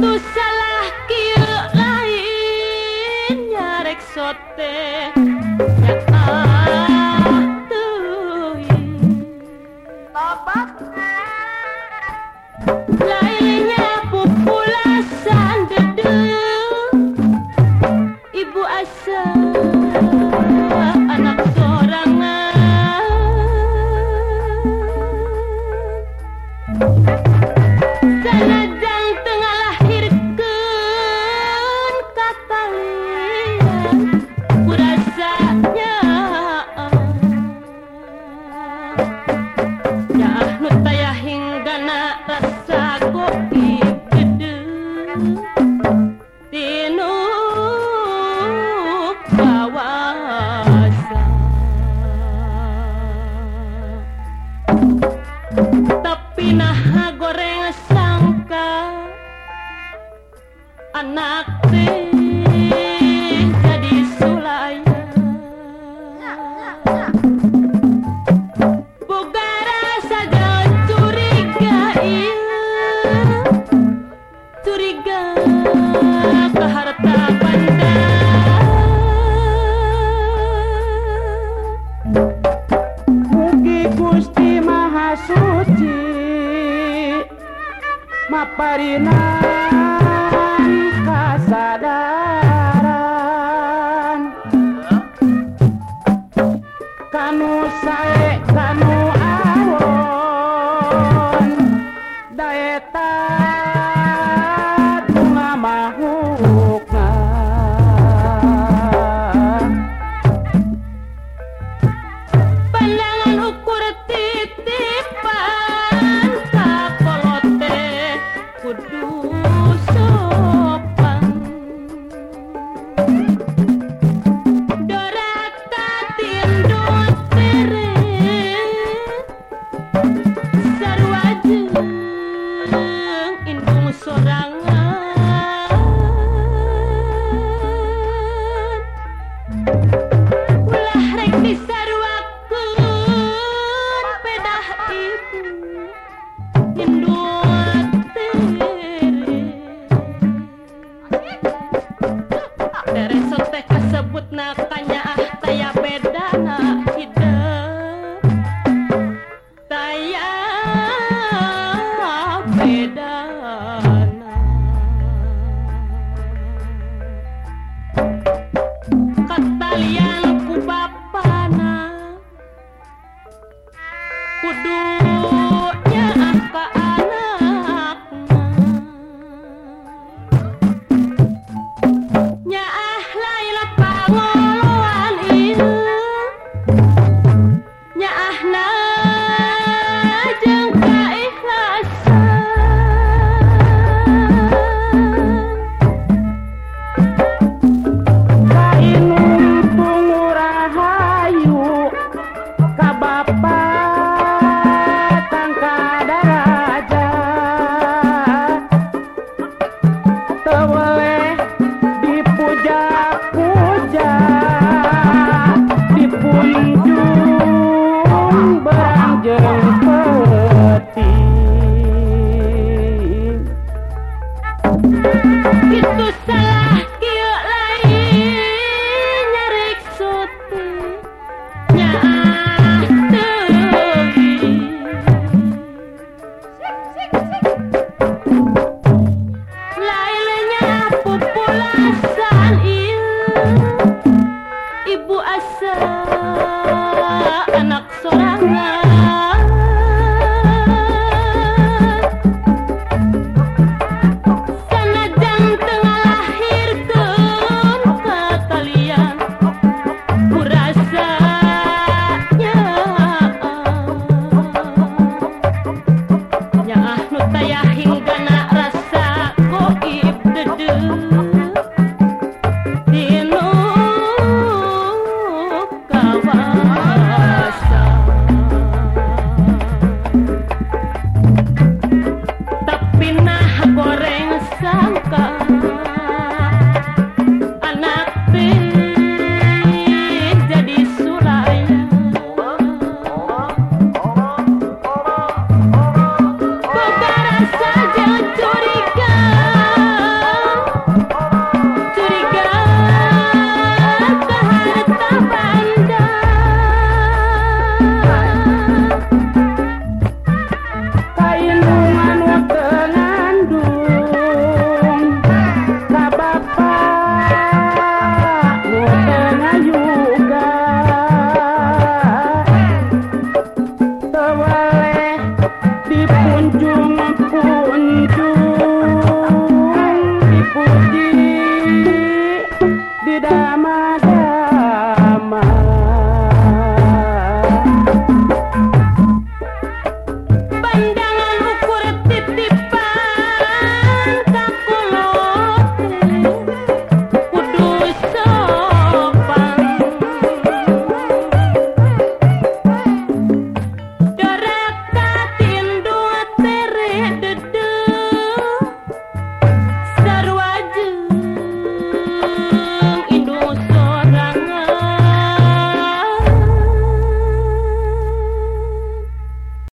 tuh salah kieu lain nyarek sote. kasadaran kamu saya sotek kasebut na tanya ah saya beda na hidup. Saya wae dipuja-puja dipunjung barang jeung peti itu salah Bye. kunjung pun